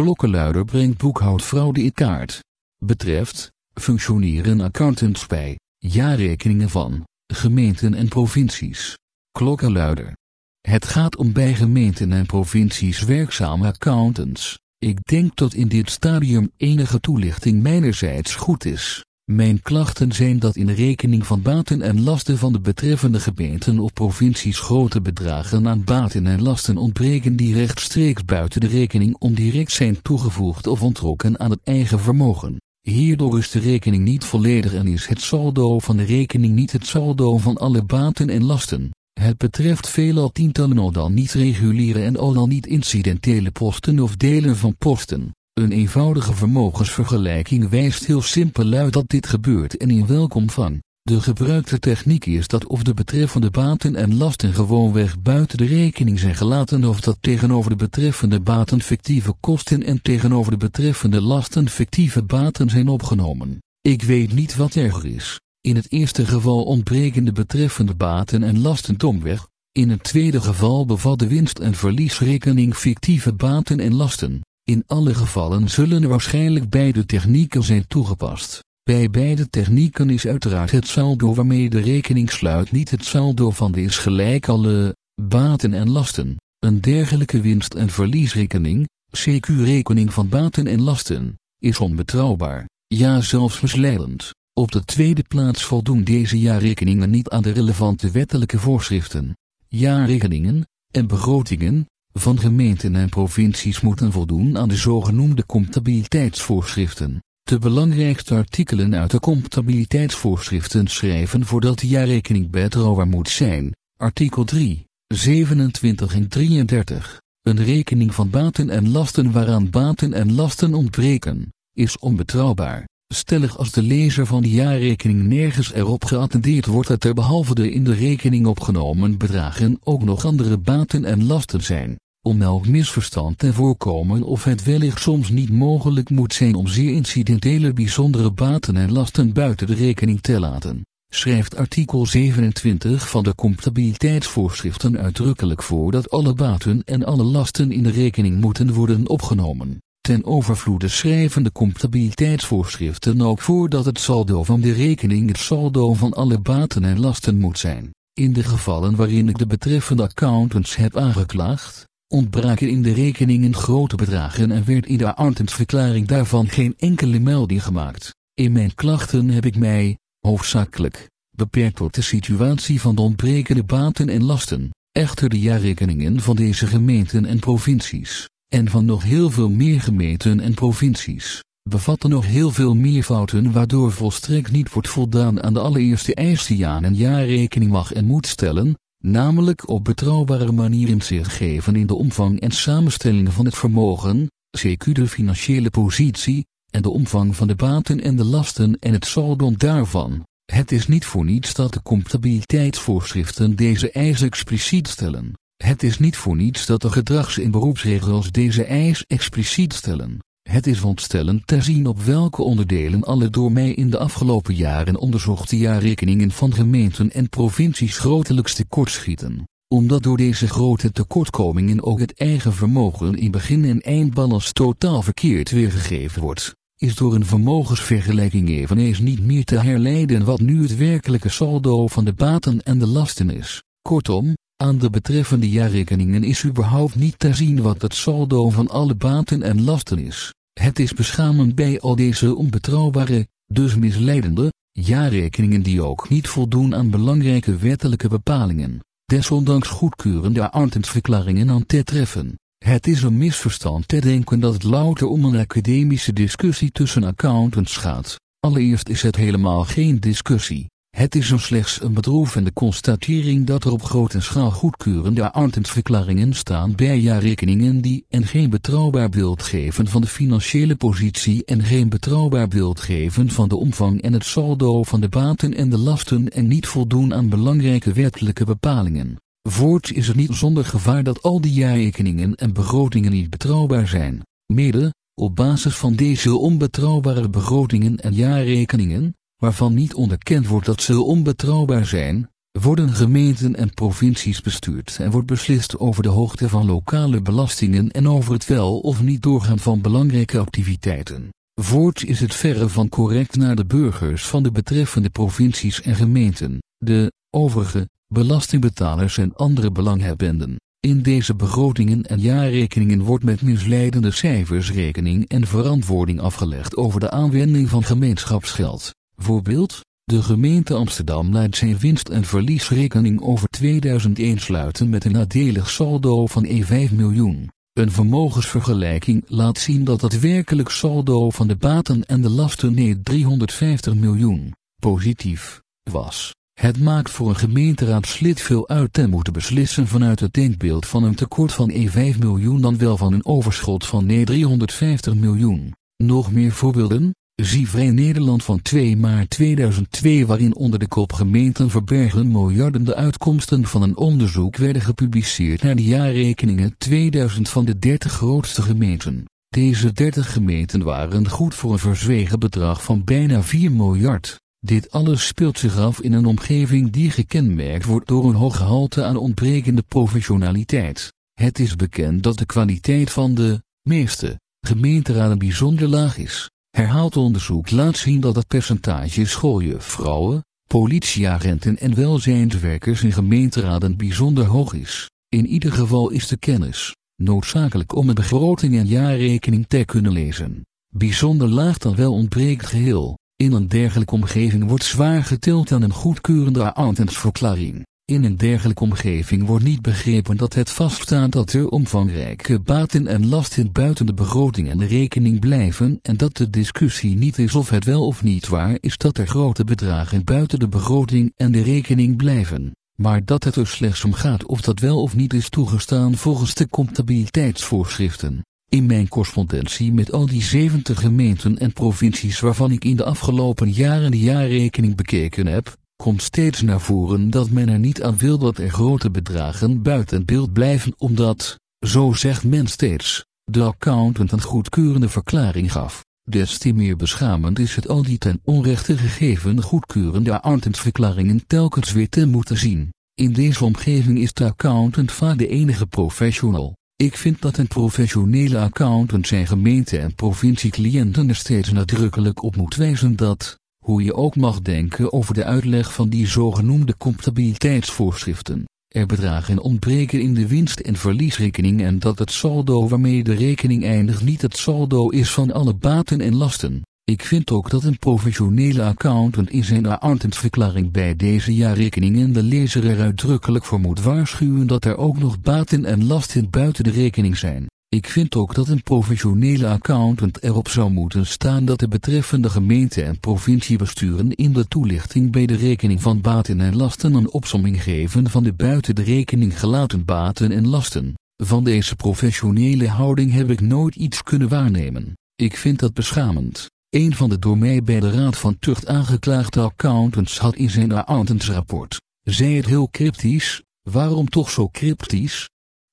klokkenluider brengt boekhoudfraude in kaart. Betreft, functioneren accountants bij, jaarrekeningen van, gemeenten en provincies. Klokkenluider. Het gaat om bij gemeenten en provincies werkzame accountants. Ik denk dat in dit stadium enige toelichting mijnerzijds goed is. Mijn klachten zijn dat in rekening van baten en lasten van de betreffende gemeenten of provincies grote bedragen aan baten en lasten ontbreken die rechtstreeks buiten de rekening ondirect zijn toegevoegd of ontrokken aan het eigen vermogen. Hierdoor is de rekening niet volledig en is het saldo van de rekening niet het saldo van alle baten en lasten. Het betreft veelal tientallen al dan niet reguliere en al dan niet incidentele posten of delen van posten. Een eenvoudige vermogensvergelijking wijst heel simpel uit dat dit gebeurt en in welk omvang. De gebruikte techniek is dat of de betreffende baten en lasten gewoonweg buiten de rekening zijn gelaten of dat tegenover de betreffende baten fictieve kosten en tegenover de betreffende lasten fictieve baten zijn opgenomen. Ik weet niet wat erger is. In het eerste geval ontbreken de betreffende baten en lasten domweg, in het tweede geval bevat de winst- en verliesrekening fictieve baten en lasten. In alle gevallen zullen er waarschijnlijk beide technieken zijn toegepast. Bij beide technieken is uiteraard het saldo waarmee de rekening sluit niet het saldo van de is gelijk alle baten en lasten. Een dergelijke winst- en verliesrekening, CQ-rekening van baten en lasten, is onbetrouwbaar, ja zelfs misleidend. Op de tweede plaats voldoen deze jaarrekeningen niet aan de relevante wettelijke voorschriften. Jaarrekeningen en begrotingen van gemeenten en provincies moeten voldoen aan de zogenoemde comptabiliteitsvoorschriften. De belangrijkste artikelen uit de comptabiliteitsvoorschriften schrijven voordat de jaarrekening betrouwbaar moet zijn. Artikel 3, 27 en 33. Een rekening van baten en lasten waaraan baten en lasten ontbreken, is onbetrouwbaar. Stellig als de lezer van de jaarrekening nergens erop geattendeerd wordt dat er behalve de in de rekening opgenomen bedragen ook nog andere baten en lasten zijn. Om elk misverstand te voorkomen of het wellicht soms niet mogelijk moet zijn om zeer incidentele bijzondere baten en lasten buiten de rekening te laten, schrijft artikel 27 van de comptabiliteitsvoorschriften uitdrukkelijk voor dat alle baten en alle lasten in de rekening moeten worden opgenomen. Ten overvloede schrijven de comptabiliteitsvoorschriften ook voor dat het saldo van de rekening het saldo van alle baten en lasten moet zijn. In de gevallen waarin ik de betreffende accountants heb aangeklaagd, ontbraken in de rekeningen grote bedragen en werd in de accountantsverklaring daarvan geen enkele melding gemaakt. In mijn klachten heb ik mij, hoofdzakelijk, beperkt tot de situatie van de ontbrekende baten en lasten. Echter de jaarrekeningen van deze gemeenten en provincies, en van nog heel veel meer gemeenten en provincies, bevatten nog heel veel meer fouten waardoor volstrekt niet wordt voldaan aan de allereerste eis die aan een jaarrekening mag en moet stellen, namelijk op betrouwbare manier inzicht geven in de omvang en samenstelling van het vermogen, CQ de financiële positie, en de omvang van de baten en de lasten en het saldo daarvan. Het is niet voor niets dat de comptabiliteitsvoorschriften deze eisen expliciet stellen. Het is niet voor niets dat de gedrags- en beroepsregels deze eis expliciet stellen. Het is ontstellend te zien op welke onderdelen alle door mij in de afgelopen jaren onderzochte jaarrekeningen van gemeenten en provincies grotelijks tekortschieten. Omdat door deze grote tekortkomingen ook het eigen vermogen in begin- en eindbalans totaal verkeerd weergegeven wordt, is door een vermogensvergelijking eveneens niet meer te herleiden wat nu het werkelijke saldo van de baten en de lasten is. Kortom, aan de betreffende jaarrekeningen is überhaupt niet te zien wat het saldo van alle baten en lasten is. Het is beschamend bij al deze onbetrouwbare, dus misleidende, jaarrekeningen die ook niet voldoen aan belangrijke wettelijke bepalingen, desondanks goedkeurende accountantsverklaringen aan te treffen. Het is een misverstand te denken dat het louter om een academische discussie tussen accountants gaat. Allereerst is het helemaal geen discussie. Het is een slechts een bedroevende constatering dat er op grote schaal goedkeurende accountantsverklaringen staan bij jaarrekeningen die en geen betrouwbaar beeld geven van de financiële positie en geen betrouwbaar beeld geven van de omvang en het saldo van de baten en de lasten en niet voldoen aan belangrijke wettelijke bepalingen. Voorts is het niet zonder gevaar dat al die jaarrekeningen en begrotingen niet betrouwbaar zijn. Mede, op basis van deze onbetrouwbare begrotingen en jaarrekeningen, waarvan niet onderkend wordt dat ze onbetrouwbaar zijn, worden gemeenten en provincies bestuurd en wordt beslist over de hoogte van lokale belastingen en over het wel of niet doorgaan van belangrijke activiteiten. Voorts is het verre van correct naar de burgers van de betreffende provincies en gemeenten, de overige belastingbetalers en andere belanghebbenden. In deze begrotingen en jaarrekeningen wordt met misleidende cijfers rekening en verantwoording afgelegd over de aanwending van gemeenschapsgeld. Voorbeeld, de gemeente Amsterdam laat zijn winst- en verliesrekening over 2001 sluiten met een nadelig saldo van E5 miljoen. Een vermogensvergelijking laat zien dat het werkelijk saldo van de baten en de lasten nee 350 miljoen positief was. Het maakt voor een gemeenteraadslid veel uit te moeten beslissen vanuit het denkbeeld van een tekort van E5 miljoen dan wel van een overschot van nee 350 miljoen. Nog meer voorbeelden? Zie Vrij Nederland van 2 maart 2002 waarin onder de kop gemeenten verbergen miljarden de uitkomsten van een onderzoek werden gepubliceerd naar de jaarrekeningen 2000 van de 30 grootste gemeenten. Deze 30 gemeenten waren goed voor een verzwegen bedrag van bijna 4 miljard. Dit alles speelt zich af in een omgeving die gekenmerkt wordt door een hoog gehalte aan ontbrekende professionaliteit. Het is bekend dat de kwaliteit van de meeste gemeenteraden bijzonder laag is. Herhaald onderzoek laat zien dat het percentage schooljuffrouwen, politieagenten en welzijnswerkers in gemeenteraden bijzonder hoog is. In ieder geval is de kennis noodzakelijk om een begroting en jaarrekening te kunnen lezen. Bijzonder laag dan wel ontbreekt geheel. In een dergelijke omgeving wordt zwaar getild aan een goedkeurende accountantsverklaring. In een dergelijke omgeving wordt niet begrepen dat het vaststaat dat er omvangrijke baten en lasten buiten de begroting en de rekening blijven en dat de discussie niet is of het wel of niet waar is dat er grote bedragen buiten de begroting en de rekening blijven, maar dat het er slechts om gaat of dat wel of niet is toegestaan volgens de comptabiliteitsvoorschriften. In mijn correspondentie met al die 70 gemeenten en provincies waarvan ik in de afgelopen jaren de jaarrekening bekeken heb, komt steeds naar voren dat men er niet aan wil dat er grote bedragen buiten beeld blijven omdat, zo zegt men steeds, de accountant een goedkeurende verklaring gaf. Des te meer beschamend is het al die ten onrechte gegeven goedkeurende accountantsverklaringen telkens weer te moeten zien. In deze omgeving is de accountant vaak de enige professional. Ik vind dat een professionele accountant zijn gemeente- en provinciecliënten er steeds nadrukkelijk op moet wijzen dat, hoe je ook mag denken over de uitleg van die zogenoemde comptabiliteitsvoorschriften, er bedragen ontbreken in de winst- en verliesrekening en dat het saldo waarmee de rekening eindigt niet het saldo is van alle baten en lasten. Ik vind ook dat een professionele accountant in zijn accountantsverklaring bij deze jaarrekeningen de lezer er uitdrukkelijk voor moet waarschuwen dat er ook nog baten en lasten buiten de rekening zijn. Ik vind ook dat een professionele accountant erop zou moeten staan dat de betreffende gemeente en provinciebesturen in de toelichting bij de rekening van baten en lasten een opsomming geven van de buiten de rekening gelaten baten en lasten. Van deze professionele houding heb ik nooit iets kunnen waarnemen. Ik vind dat beschamend. Een van de door mij bij de Raad van Tucht aangeklaagde accountants had in zijn accountantsrapport, zei het heel cryptisch, waarom toch zo cryptisch?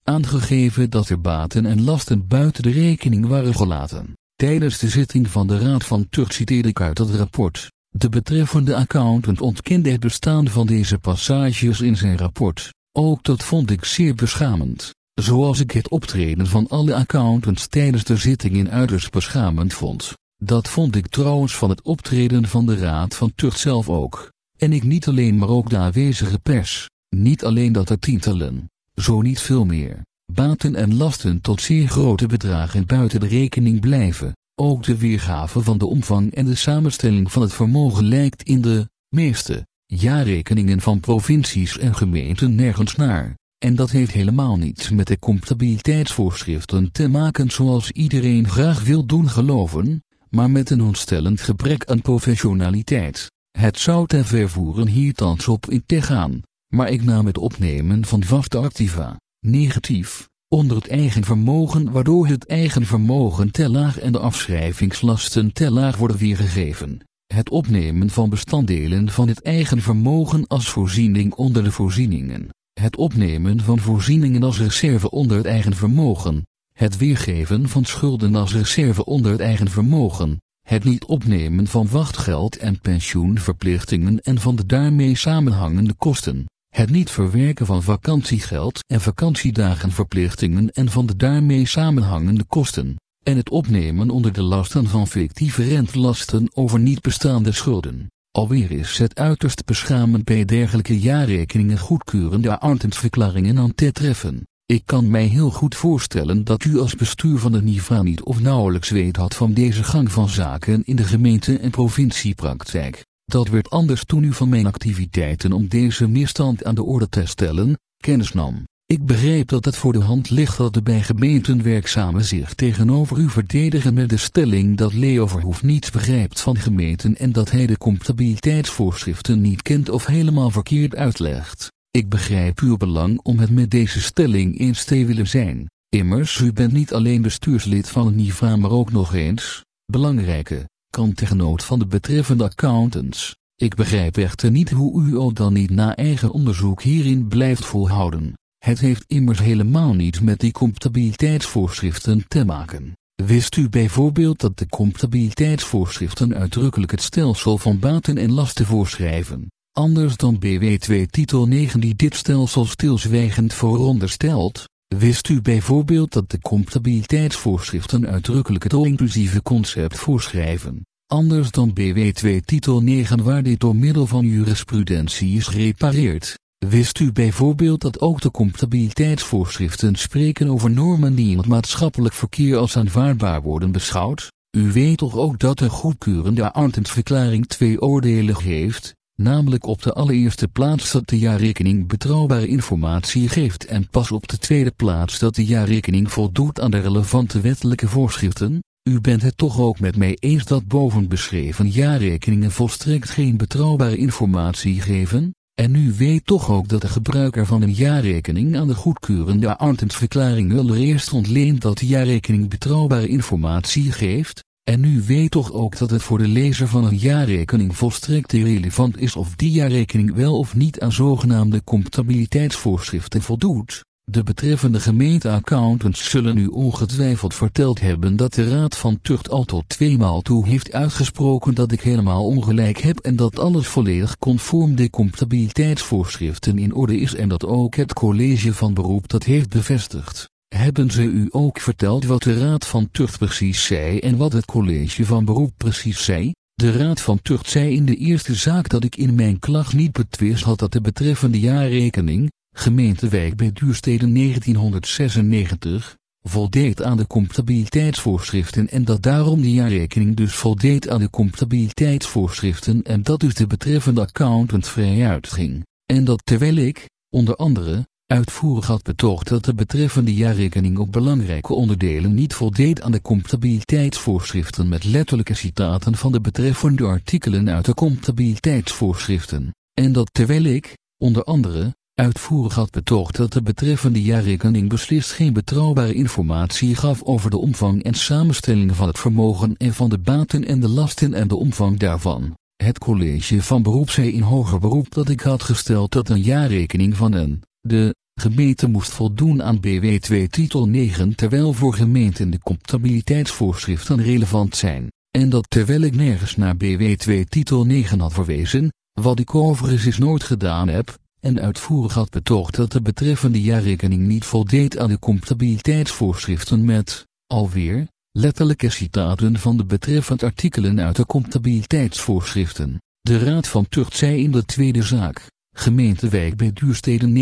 Aangegeven dat er baten en lasten buiten de rekening waren gelaten. Tijdens de zitting van de Raad van Tucht citeerde ik uit dat rapport. De betreffende accountant ontkende het bestaan van deze passages in zijn rapport. Ook dat vond ik zeer beschamend. Zoals ik het optreden van alle accountants tijdens de zitting in uiterst beschamend vond. Dat vond ik trouwens van het optreden van de Raad van Tucht zelf ook. En ik niet alleen maar ook de aanwezige pers. Niet alleen dat er tientallen, zo niet veel meer, baten en lasten tot zeer grote bedragen buiten de rekening blijven. Ook de weergave van de omvang en de samenstelling van het vermogen lijkt in de meeste jaarrekeningen van provincies en gemeenten nergens naar. En dat heeft helemaal niets met de comptabiliteitsvoorschriften te maken zoals iedereen graag wil doen geloven, maar met een ontstellend gebrek aan professionaliteit. Het zou te ver voeren hier thans op in te gaan, maar ik nam het opnemen van vaste activa, negatief, onder het eigen vermogen waardoor het eigen vermogen te laag en de afschrijvingslasten te laag worden weergegeven. Het opnemen van bestanddelen van het eigen vermogen als voorziening onder de voorzieningen. Het opnemen van voorzieningen als reserve onder het eigen vermogen. Het weergeven van schulden als reserve onder het eigen vermogen. het niet opnemen van wachtgeld en pensioenverplichtingen en van de daarmee samenhangende kosten, het niet verwerken van vakantiegeld en vakantiedagenverplichtingen en van de daarmee samenhangende kosten, en het opnemen onder de lasten van fictieve rentelasten over niet bestaande schulden. Alweer is het uiterst beschamend bij dergelijke jaarrekeningen goedkeurende verklaringen aan te treffen. Ik kan mij heel goed voorstellen dat u als bestuur van de NIVA niet of nauwelijks weet had van deze gang van zaken in de gemeente- en provinciepraktijk. Dat werd anders toen u van mijn activiteiten om deze misstand aan de orde te stellen, kennis nam. Ik begreep dat het voor de hand ligt dat de bij gemeenten werkzamen zich tegenover u verdedigen met de stelling dat Leo Verhoef niets begrijpt van gemeenten en dat hij de comptabiliteitsvoorschriften niet kent of helemaal verkeerd uitlegt. Ik begrijp uw belang om het met deze stelling eens te willen zijn. Immers, u bent niet alleen bestuurslid van het NIVA maar ook nog eens, belangrijke, kantgenoot van de betreffende accountants. Ik begrijp echter niet hoe u al dan niet na eigen onderzoek hierin blijft volhouden. Het heeft immers helemaal niets met die comptabiliteitsvoorschriften te maken. Wist u bijvoorbeeld dat de comptabiliteitsvoorschriften uitdrukkelijk het stelsel van baten en lasten voorschrijven, anders dan BW2 titel 9 die dit stelsel stilzwijgend vooronderstelt? Wist u bijvoorbeeld dat de comptabiliteitsvoorschriften uitdrukkelijk het all-inclusieve concept voorschrijven, anders dan BW2 titel 9 waar dit door middel van jurisprudentie is gerepareerd? Wist u bijvoorbeeld dat ook de comptabiliteitsvoorschriften spreken over normen die in het maatschappelijk verkeer als aanvaardbaar worden beschouwd? U weet toch ook dat een goedkeurende verklaring twee oordelen geeft, namelijk op de allereerste plaats dat de jaarrekening betrouwbare informatie geeft en pas op de tweede plaats dat de jaarrekening voldoet aan de relevante wettelijke voorschriften? U bent het toch ook met mij eens dat boven beschreven jaarrekeningen volstrekt geen betrouwbare informatie geven? En u weet toch ook dat de gebruiker van een jaarrekening aan de goedkeurende verklaring allereerst ontleent dat de jaarrekening betrouwbare informatie geeft, en u weet toch ook dat het voor de lezer van een jaarrekening volstrekt irrelevant is of die jaarrekening wel of niet aan zogenaamde comptabiliteitsvoorschriften voldoet. De betreffende gemeenteaccountants zullen u ongetwijfeld verteld hebben dat de Raad van Tucht al tot tweemaal toe heeft uitgesproken dat ik helemaal ongelijk heb en dat alles volledig conform de comptabiliteitsvoorschriften in orde is en dat ook het college van beroep dat heeft bevestigd. Hebben ze u ook verteld wat de Raad van Tucht precies zei en wat het college van beroep precies zei? De Raad van Tucht zei in de eerste zaak dat ik in mijn klacht niet betwist had dat de betreffende jaarrekening, gemeentewijk bij Duursteden 1996, voldeed aan de comptabiliteitsvoorschriften en dat daarom de jaarrekening dus voldeed aan de comptabiliteitsvoorschriften en dat dus de betreffende accountant vrij uitging. En dat terwijl ik, onder andere, uitvoerig had betoogd dat de betreffende jaarrekening op belangrijke onderdelen niet voldeed aan de comptabiliteitsvoorschriften met letterlijke citaten van de betreffende artikelen uit de comptabiliteitsvoorschriften, en dat terwijl ik, onder andere, uitvoerig had betoogd dat de betreffende jaarrekening beslist geen betrouwbare informatie gaf over de omvang en samenstelling van het vermogen en van de baten en de lasten en de omvang daarvan. Het college van beroep zei in hoger beroep dat ik had gesteld dat een jaarrekening van een, de, gemeente moest voldoen aan BW2 titel 9 terwijl voor gemeenten de comptabiliteitsvoorschriften relevant zijn, en dat terwijl ik nergens naar BW2 titel 9 had verwezen, wat ik overigens nooit gedaan heb, en uitvoerig had betoogd dat de betreffende jaarrekening niet voldeed aan de comptabiliteitsvoorschriften met, alweer, letterlijke citaten van de betreffende artikelen uit de comptabiliteitsvoorschriften. De Raad van Tucht zei in de tweede zaak, gemeentewijk bij Duursteden 1997-2000,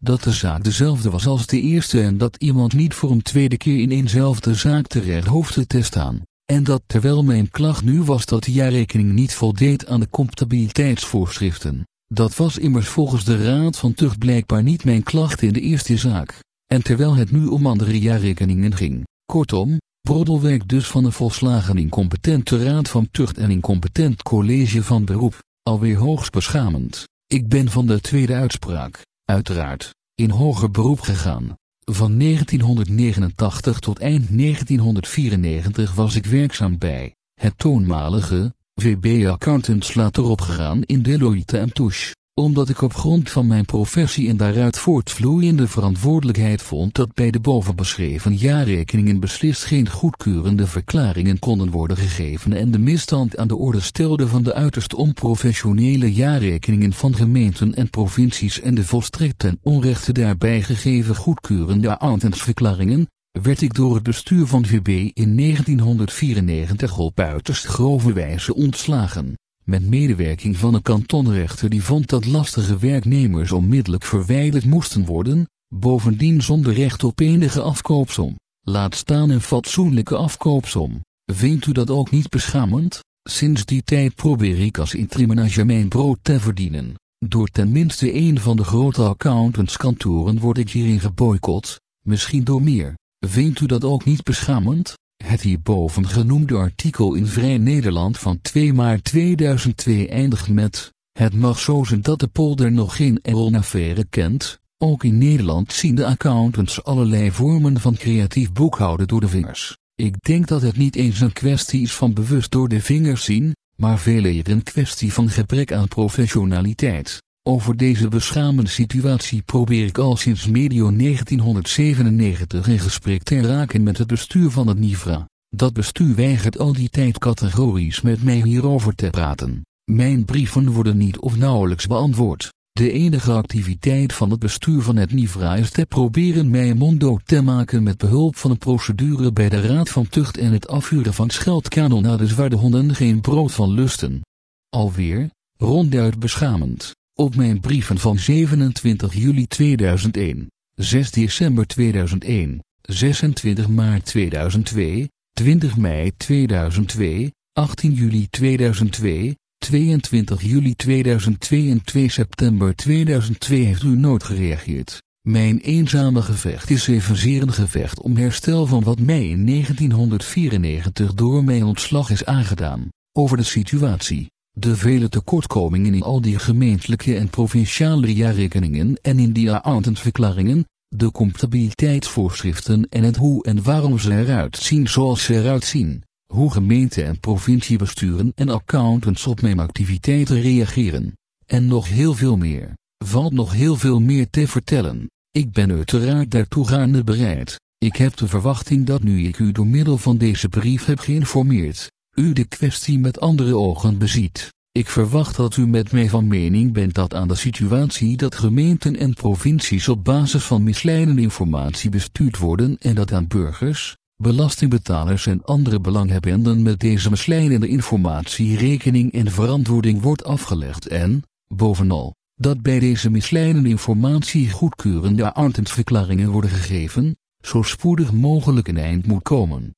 dat de zaak dezelfde was als de eerste en dat iemand niet voor een tweede keer in eenzelfde zaak terecht hoefde te staan. En dat terwijl mijn klacht nu was dat de jaarrekening niet voldeed aan de comptabiliteitsvoorschriften. Dat was immers volgens de Raad van Tucht blijkbaar niet mijn klacht in de eerste zaak. En terwijl het nu om andere jaarrekeningen ging. Kortom, broddelwerk dus van een volslagen incompetente Raad van Tucht en incompetent college van beroep, alweer hoogst beschamend. Ik ben van de tweede uitspraak, uiteraard, in hoger beroep gegaan. Van 1989 tot eind 1994 was ik werkzaam bij het toenmalige VB Accountants later opgegaan in Deloitte Touche. Omdat ik op grond van mijn professie en daaruit voortvloeiende verantwoordelijkheid vond dat bij de bovenbeschreven jaarrekeningen beslist geen goedkeurende verklaringen konden worden gegeven en de misstand aan de orde stelde van de uiterst onprofessionele jaarrekeningen van gemeenten en provincies en de volstrekt ten onrechte daarbij gegeven goedkeurende accountantsverklaringen, werd ik door het bestuur van VB in 1994 op uiterst grove wijze ontslagen met medewerking van een kantonrechter die vond dat lastige werknemers onmiddellijk verwijderd moesten worden, bovendien zonder recht op enige afkoopsom, laat staan een fatsoenlijke afkoopsom. Vindt u dat ook niet beschamend? Sinds die tijd probeer ik als interimanager mijn brood te verdienen. Door tenminste een van de grote accountantskantoren word ik hierin geboycott, misschien door meer. Vindt u dat ook niet beschamend? Het hierboven genoemde artikel in Vrij Nederland van 2 maart 2002 eindigt met, het mag zo zijn dat de polder nog geen Enron-affaire kent, ook in Nederland zien de accountants allerlei vormen van creatief boekhouden door de vingers. Ik denk dat het niet eens een kwestie is van bewust door de vingers zien, maar veel eerder een kwestie van gebrek aan professionaliteit. Over deze beschamende situatie probeer ik al sinds medio 1997 in gesprek te raken met het bestuur van het NIVRA. Dat bestuur weigert al die tijd categorisch met mij hierover te praten. Mijn brieven worden niet of nauwelijks beantwoord. De enige activiteit van het bestuur van het NIVRA is te proberen mij monddood te maken met behulp van een procedure bij de Raad van Tucht en het afvuren van scheldkanonades waar de honden geen brood van lusten. Alweer, ronduit beschamend. Op mijn brieven van 27 juli 2001, 6 december 2001, 26 maart 2002, 20 mei 2002, 18 juli 2002, 22 juli 2002 en 2 september 2002 heeft u nooit gereageerd. Mijn eenzame gevecht is evenzeer een gevecht om herstel van wat mij in 1994 door mijn ontslag is aangedaan. Over de situatie de vele tekortkomingen in al die gemeentelijke en provinciale jaarrekeningen en in die accountantsverklaringen, de comptabiliteitsvoorschriften en het hoe en waarom ze eruit zien zoals ze eruit zien, hoe gemeente en provinciebesturen en accountants op mijn activiteiten reageren, en nog heel veel meer, valt nog heel veel meer te vertellen. Ik ben uiteraard daartoe gaande bereid. Ik heb de verwachting dat nu ik u door middel van deze brief heb geïnformeerd, u de kwestie met andere ogen beziet. Ik verwacht dat u met mij van mening bent dat aan de situatie dat gemeenten en provincies op basis van misleidende informatie bestuurd worden en dat aan burgers, belastingbetalers en andere belanghebbenden met deze misleidende informatie rekening en verantwoording wordt afgelegd en, bovenal, dat bij deze misleidende informatie goedkeurende accountantsverklaringen worden gegeven, zo spoedig mogelijk een eind moet komen.